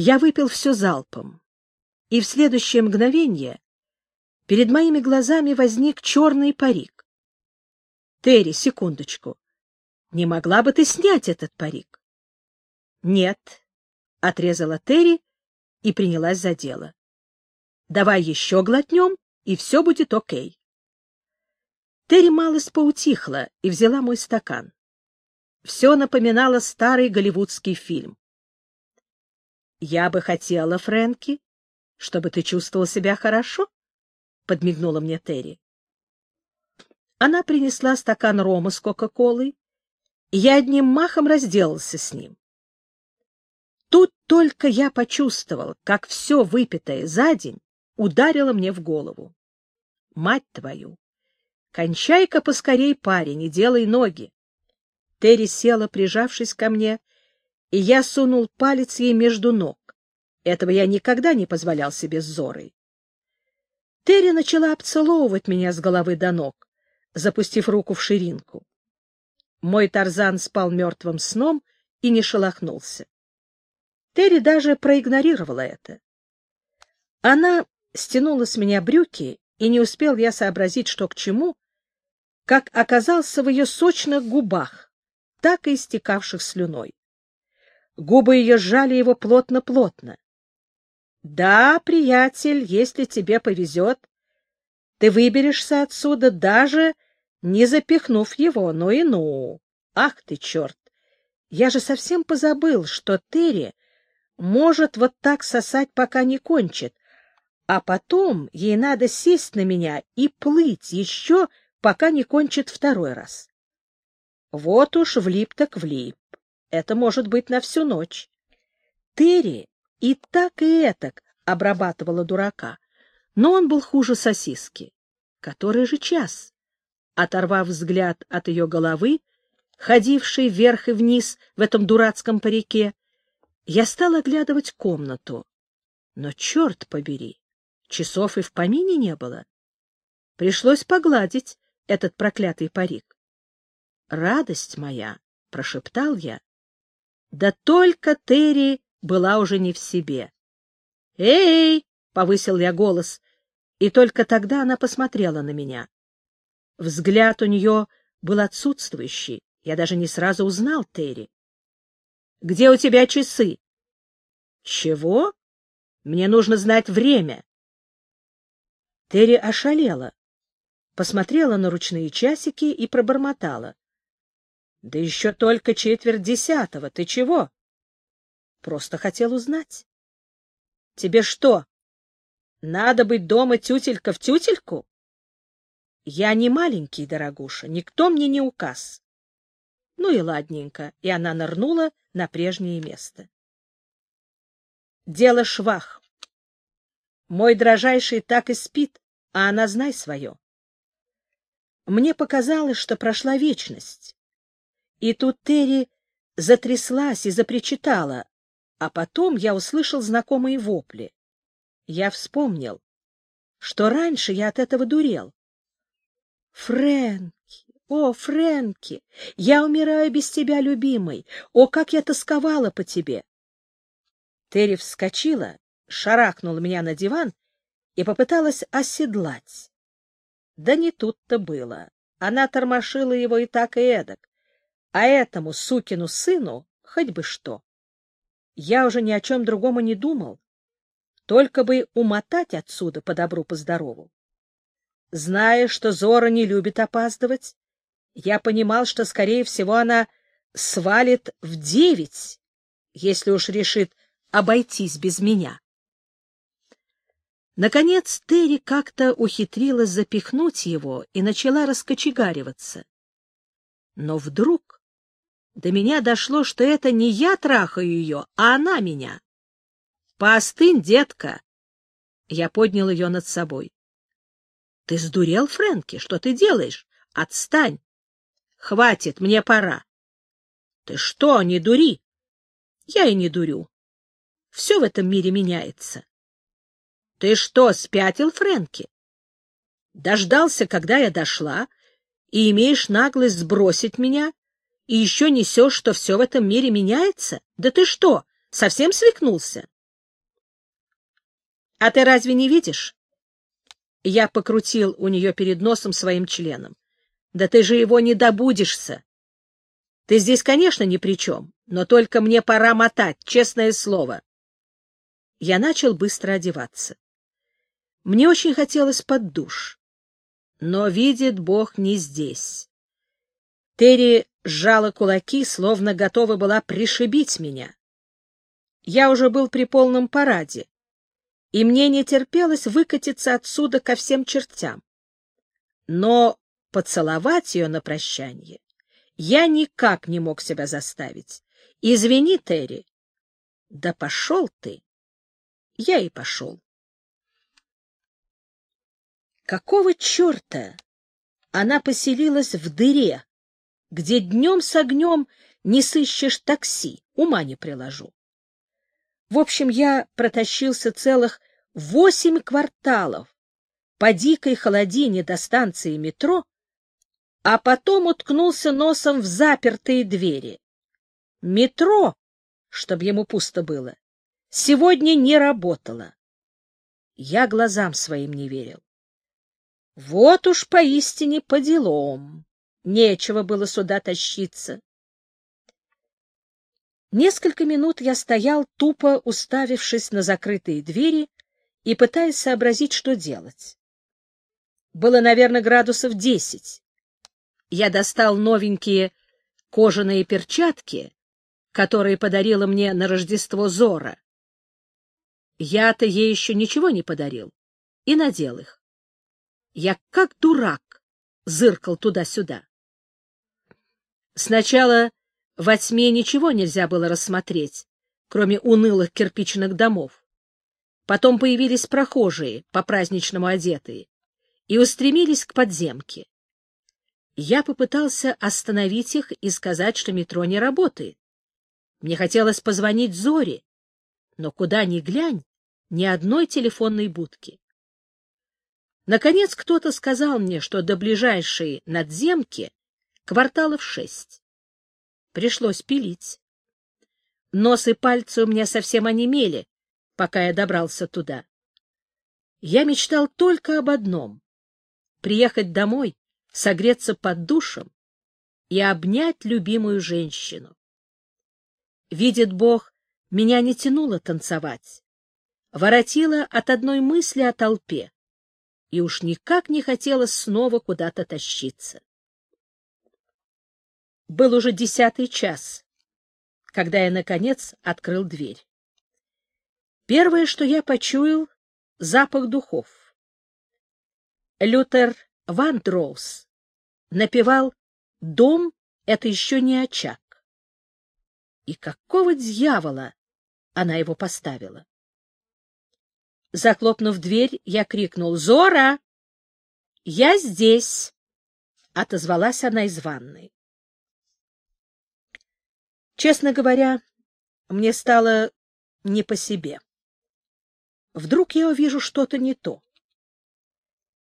Я выпил все залпом, и в следующее мгновение перед моими глазами возник черный парик. Терри, секундочку. Не могла бы ты снять этот парик? Нет, — отрезала Терри и принялась за дело. Давай еще глотнем, и все будет окей. Терри малость поутихла и взяла мой стакан. Все напоминало старый голливудский фильм. «Я бы хотела, Фрэнки, чтобы ты чувствовал себя хорошо», — подмигнула мне Терри. Она принесла стакан рома с Кока-Колой, и я одним махом разделался с ним. Тут только я почувствовал, как все выпитое за день ударило мне в голову. Мать твою! Кончай-ка поскорей, парень, и делай ноги. Терри села, прижавшись ко мне, и я сунул палец ей между ног. Этого я никогда не позволял себе с Зорой. Терри начала обцеловывать меня с головы до ног, запустив руку в ширинку. Мой Тарзан спал мертвым сном и не шелохнулся. Терри даже проигнорировала это. Она стянула с меня брюки, и не успел я сообразить, что к чему, как оказался в ее сочных губах, так и истекавших слюной. Губы ее сжали его плотно-плотно. — Да, приятель, если тебе повезет, ты выберешься отсюда даже не запихнув его, ну и ну. Ах ты, черт! Я же совсем позабыл, что Терри может вот так сосать, пока не кончит, а потом ей надо сесть на меня и плыть еще, пока не кончит второй раз. Вот уж влип так влип. Это может быть на всю ночь. Терри и так и этак обрабатывала дурака, но он был хуже сосиски. Который же час? Оторвав взгляд от ее головы, ходившей вверх и вниз в этом дурацком парике, я стал оглядывать комнату. Но, черт побери, часов и в помине не было. Пришлось погладить этот проклятый парик. «Радость моя!» — прошептал я. Да только Терри была уже не в себе. «Эй!» — повысил я голос, и только тогда она посмотрела на меня. Взгляд у нее был отсутствующий. Я даже не сразу узнал Терри. — Где у тебя часы? — Чего? Мне нужно знать время. Терри ошалела, посмотрела на ручные часики и пробормотала. — Да еще только четверть десятого. Ты чего? — Просто хотел узнать. — Тебе что, надо быть дома тютелька в тютельку? Я не маленький, дорогуша, никто мне не указ. Ну и ладненько, и она нырнула на прежнее место. Дело швах. Мой дрожайший так и спит, а она знай свое. Мне показалось, что прошла вечность. И тут Терри затряслась и запричитала, а потом я услышал знакомые вопли. Я вспомнил, что раньше я от этого дурел. Фрэнки, о, Фрэнки, я умираю без тебя, любимый. О, как я тосковала по тебе. Терри вскочила, шарахнула меня на диван и попыталась оседлать. Да не тут-то было. Она тормошила его и так, и эдак. А этому сукину сыну хоть бы что. Я уже ни о чем другом и не думал. Только бы умотать отсюда по добру, по здорову. Зная, что Зора не любит опаздывать, я понимал, что, скорее всего, она свалит в девять, если уж решит обойтись без меня. Наконец Терри как-то ухитрилась запихнуть его и начала раскочегариваться. Но вдруг до меня дошло, что это не я трахаю ее, а она меня. «Поостынь, детка!» Я поднял ее над собой. Ты сдурел, Фрэнки? Что ты делаешь? Отстань. Хватит, мне пора. Ты что, не дури? Я и не дурю. Все в этом мире меняется. Ты что, спятил, Фрэнки? Дождался, когда я дошла, и имеешь наглость сбросить меня, и еще несешь, что все в этом мире меняется? Да ты что, совсем свикнулся? А ты разве не видишь? Я покрутил у нее перед носом своим членом. Да ты же его не добудешься. Ты здесь, конечно, ни при чем, но только мне пора мотать, честное слово. Я начал быстро одеваться. Мне очень хотелось под душ. Но, видит Бог, не здесь. Терри сжала кулаки, словно готова была пришибить меня. Я уже был при полном параде, и мне не терпелось выкатиться отсюда ко всем чертям. Но поцеловать ее на прощание я никак не мог себя заставить. Извини, Терри. Да пошел ты. Я и пошел. Какого черта она поселилась в дыре, где днем с огнем не сыщешь такси, ума не приложу. В общем, я протащился целых восемь кварталов по дикой холодине до станции метро, а потом уткнулся носом в запертые двери. Метро, чтобы ему пусто было, сегодня не работало. Я глазам своим не верил. Вот уж поистине по делам. Нечего было сюда тащиться. Несколько минут я стоял, тупо уставившись на закрытые двери и пытаясь сообразить, что делать. Было, наверное, градусов десять. Я достал новенькие кожаные перчатки, которые подарила мне на Рождество Зора. Я-то ей еще ничего не подарил, и надел их. Я как дурак зыркал туда-сюда. Сначала во тьме ничего нельзя было рассмотреть, кроме унылых кирпичных домов. Потом появились прохожие, по-праздничному одетые, и устремились к подземке. Я попытался остановить их и сказать, что метро не работает. Мне хотелось позвонить Зоре, но куда ни глянь, ни одной телефонной будки. Наконец кто-то сказал мне, что до ближайшей надземки кварталов шесть. Пришлось пилить. Нос и пальцы у меня совсем онемели, пока я добрался туда. Я мечтал только об одном — приехать домой, согреться под душем и обнять любимую женщину. Видит Бог, меня не тянуло танцевать, воротило от одной мысли о толпе и уж никак не хотелось снова куда-то тащиться. Был уже десятый час, когда я, наконец, открыл дверь. Первое, что я почуял — запах духов. Лютер Вандроуз напевал «Дом — это еще не очаг». И какого дьявола она его поставила? Захлопнув дверь, я крикнул «Зора! Я здесь!» — отозвалась она из ванной. Честно говоря, мне стало не по себе. Вдруг я увижу что-то не то.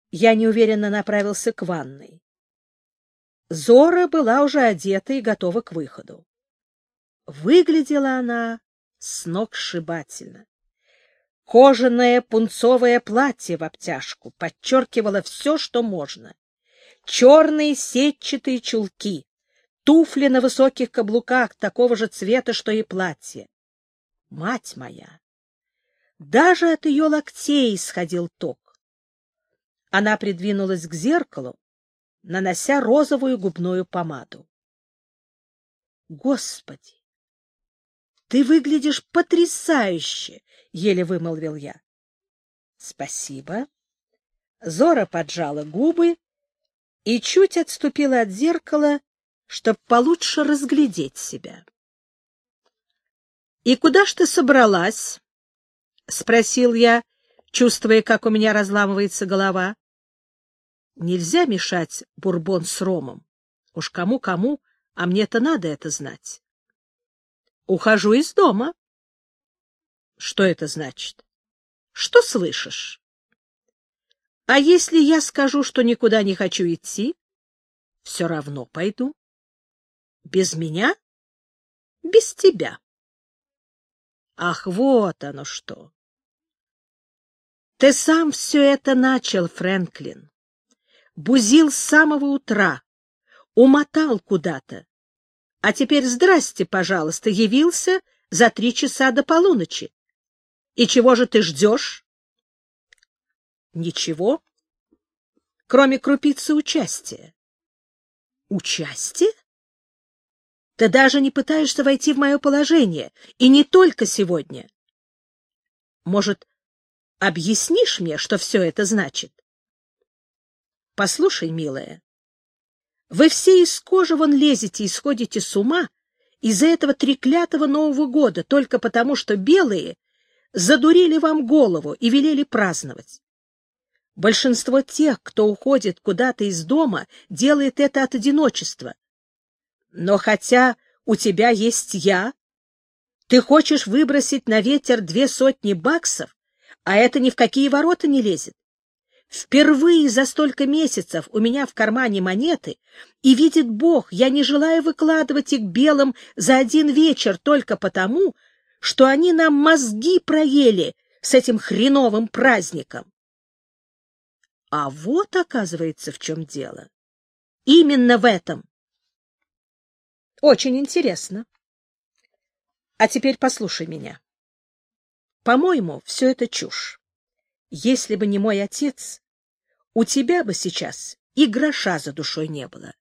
Я неуверенно направился к ванной. Зора была уже одета и готова к выходу. Выглядела она сногсшибательно. Кожаное пунцовое платье в обтяжку подчеркивало все, что можно. Черные сетчатые чулки, туфли на высоких каблуках такого же цвета, что и платье. Мать моя! Даже от ее локтей исходил ток. Она придвинулась к зеркалу, нанося розовую губную помаду. Господи! Ты выглядишь потрясающе! еле вымолвил я. Спасибо. Зора поджала губы и чуть отступила от зеркала, чтобы получше разглядеть себя. И куда ж ты собралась? спросил я, чувствуя, как у меня разламывается голова. Нельзя мешать бурбон с ромом. Уж кому-кому, а мне-то надо это знать. Ухожу из дома. Что это значит? Что слышишь? А если я скажу, что никуда не хочу идти, все равно пойду. Без меня? Без тебя. Ах, вот оно что! Ты сам все это начал, Фрэнклин. Бузил с самого утра, умотал куда-то. А теперь здрасте, пожалуйста, явился за три часа до полуночи. И чего же ты ждешь? Ничего, кроме крупицы участия. Участие? Ты даже не пытаешься войти в мое положение, и не только сегодня. Может, объяснишь мне, что все это значит? Послушай, милая, вы все из кожи вон лезете и сходите с ума из-за этого треклятого Нового года, только потому что белые задурили вам голову и велели праздновать. Большинство тех, кто уходит куда-то из дома, делает это от одиночества. Но хотя у тебя есть я, ты хочешь выбросить на ветер две сотни баксов, а это ни в какие ворота не лезет. Впервые за столько месяцев у меня в кармане монеты, и, видит Бог, я не желаю выкладывать их белым за один вечер только потому, что они нам мозги проели с этим хреновым праздником. А вот, оказывается, в чем дело. Именно в этом. Очень интересно. А теперь послушай меня. По-моему, все это чушь. Если бы не мой отец, у тебя бы сейчас и гроша за душой не было.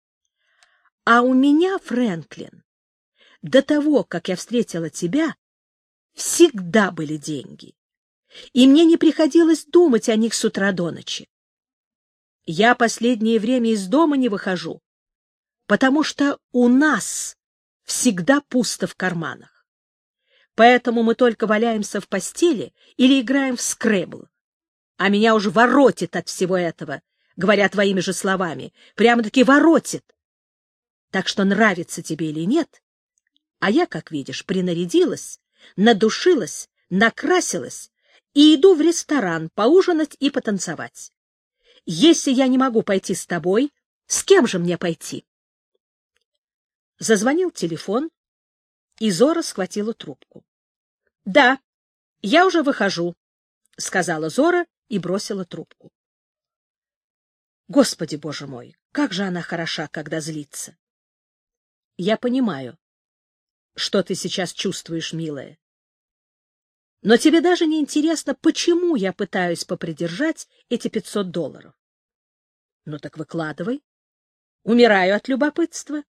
А у меня, Фрэнклин, до того, как я встретила тебя, всегда были деньги. И мне не приходилось думать о них с утра до ночи. Я последнее время из дома не выхожу, потому что у нас всегда пусто в карманах. Поэтому мы только валяемся в постели или играем в скребл а меня уже воротит от всего этого, говоря твоими же словами, прямо-таки воротит. Так что нравится тебе или нет, а я, как видишь, принарядилась, надушилась, накрасилась и иду в ресторан поужинать и потанцевать. Если я не могу пойти с тобой, с кем же мне пойти? Зазвонил телефон, и Зора схватила трубку. — Да, я уже выхожу, — сказала Зора и бросила трубку. Господи, боже мой, как же она хороша, когда злится. Я понимаю, что ты сейчас чувствуешь, милая. Но тебе даже не интересно, почему я пытаюсь попридержать эти пятьсот долларов. Ну так выкладывай. Умираю от любопытства.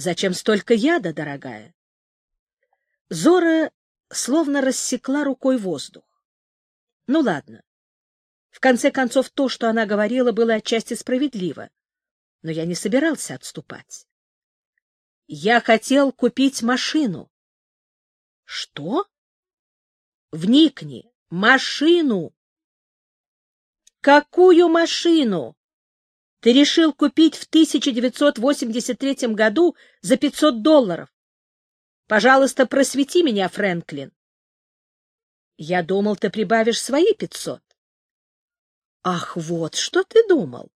Зачем столько яда, дорогая? Зора словно рассекла рукой воздух. Ну ладно. В конце концов, то, что она говорила, было отчасти справедливо. Но я не собирался отступать. Я хотел купить машину. Что? Вникни. Машину. Какую машину? Ты решил купить в 1983 году за 500 долларов. Пожалуйста, просвети меня, Фрэнклин. Я думал, ты прибавишь свои пятьсот. Ах, вот что ты думал.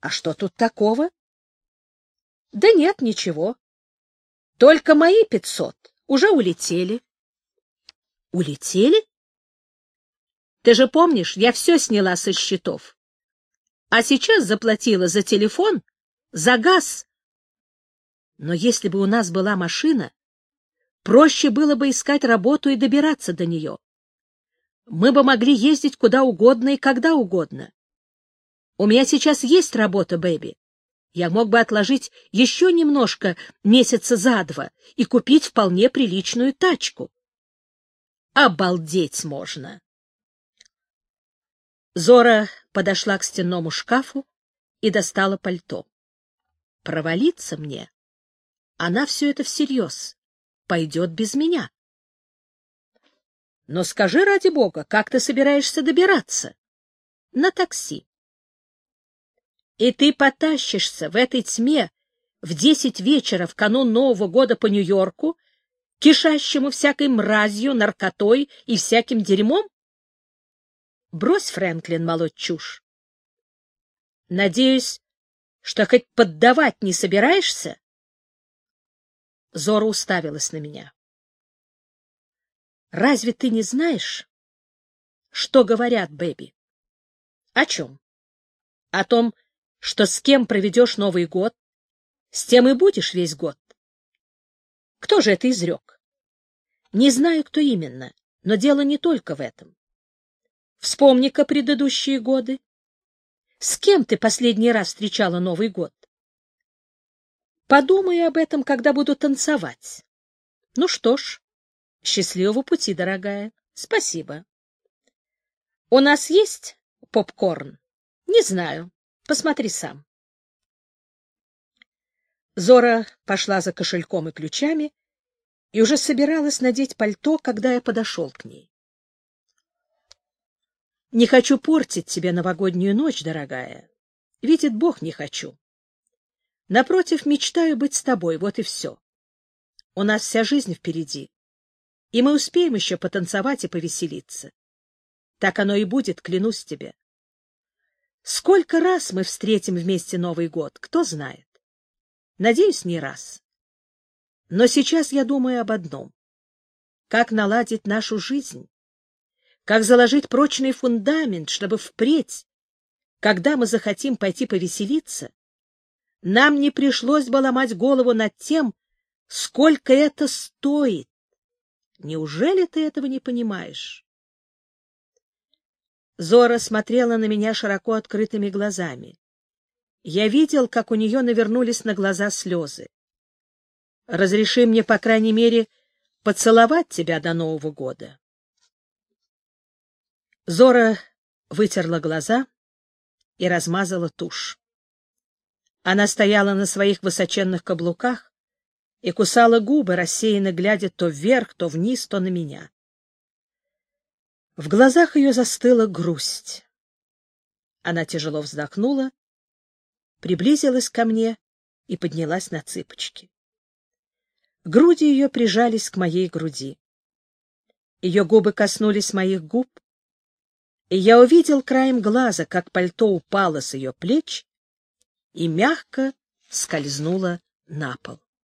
А что тут такого? Да нет, ничего. Только мои пятьсот уже улетели. Улетели? Ты же помнишь, я все сняла со счетов. А сейчас заплатила за телефон, за газ. Но если бы у нас была машина, проще было бы искать работу и добираться до нее. Мы бы могли ездить куда угодно и когда угодно. У меня сейчас есть работа, Бэби. Я мог бы отложить еще немножко месяца за два и купить вполне приличную тачку. Обалдеть можно! Зора подошла к стенному шкафу и достала пальто. Провалиться мне? Она все это всерьез пойдет без меня. Но скажи, ради бога, как ты собираешься добираться? На такси. И ты потащишься в этой тьме в десять вечера в канун Нового года по Нью-Йорку, кишащему всякой мразью, наркотой и всяким дерьмом? Брось, Фрэнклин, молоть чушь. Надеюсь, что хоть поддавать не собираешься? Зора уставилась на меня. — Разве ты не знаешь, что говорят, Бэби? О чем? О том, что с кем проведешь Новый год, с тем и будешь весь год. Кто же это изрек? Не знаю, кто именно, но дело не только в этом. Вспомни-ка предыдущие годы. С кем ты последний раз встречала Новый год? Подумай об этом, когда буду танцевать. Ну что ж, счастливого пути, дорогая. Спасибо. У нас есть попкорн? Не знаю. Посмотри сам. Зора пошла за кошельком и ключами и уже собиралась надеть пальто, когда я подошел к ней. Не хочу портить тебе новогоднюю ночь, дорогая. Видит Бог, не хочу. Напротив, мечтаю быть с тобой, вот и все. У нас вся жизнь впереди, и мы успеем еще потанцевать и повеселиться. Так оно и будет, клянусь тебе. Сколько раз мы встретим вместе Новый год, кто знает. Надеюсь, не раз. Но сейчас я думаю об одном. Как наладить нашу жизнь? Как заложить прочный фундамент, чтобы впредь, когда мы захотим пойти повеселиться, нам не пришлось бы ломать голову над тем, сколько это стоит. Неужели ты этого не понимаешь? Зора смотрела на меня широко открытыми глазами. Я видел, как у нее навернулись на глаза слезы. «Разреши мне, по крайней мере, поцеловать тебя до Нового года». Зора вытерла глаза и размазала тушь. Она стояла на своих высоченных каблуках и кусала губы, рассеянно глядя то вверх, то вниз, то на меня. В глазах ее застыла грусть. Она тяжело вздохнула, приблизилась ко мне и поднялась на цыпочки. Груди ее прижались к моей груди. Ее губы коснулись моих губ, я увидел краем глаза, как пальто упало с ее плеч и мягко скользнуло на пол.